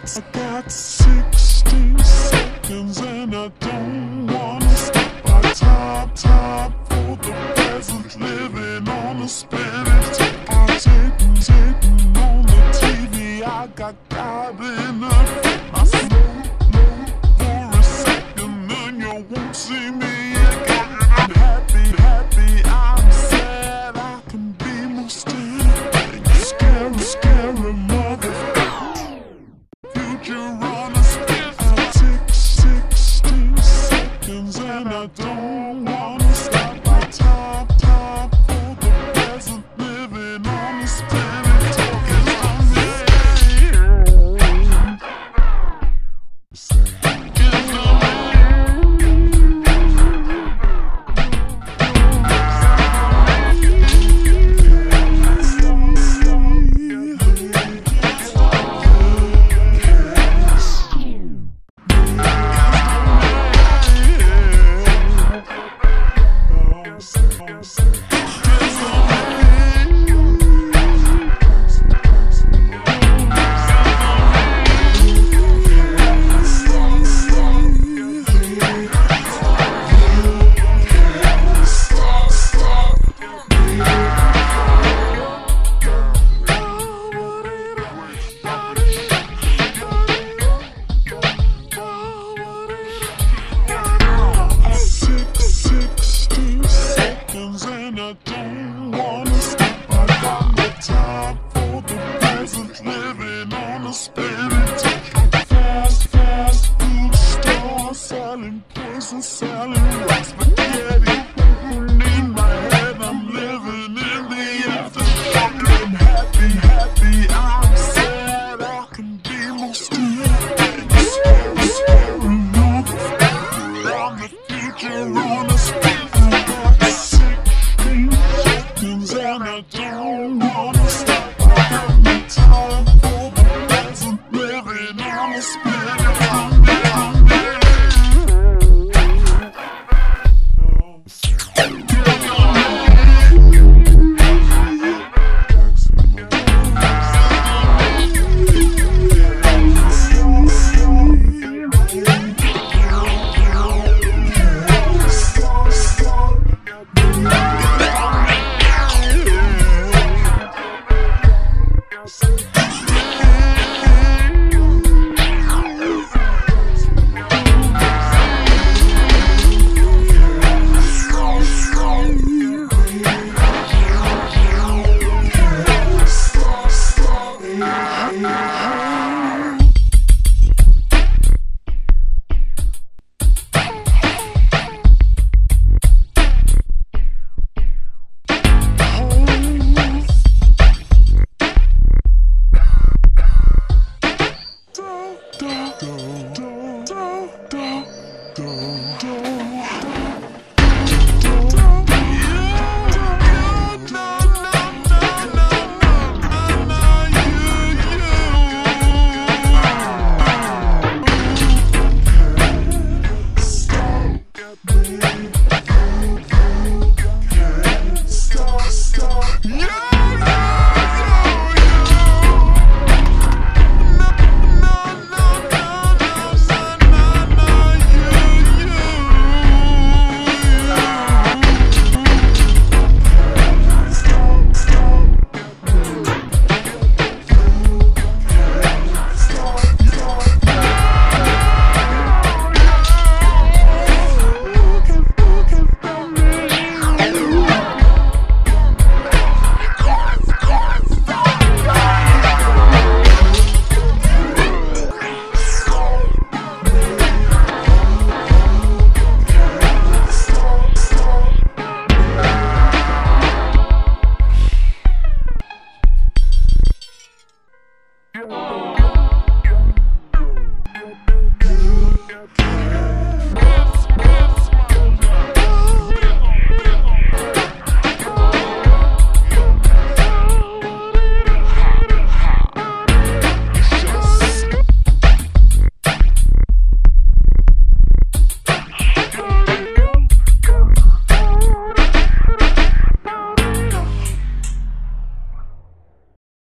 got, I got 60 seconds and I don't wanna stop. I top, top for the peasants living on a spin. Strip and I don't wanna stop. I got no time for the present, living on a spirit. Fast, fast food store, selling poison, selling rice, spaghetti. oh go, go.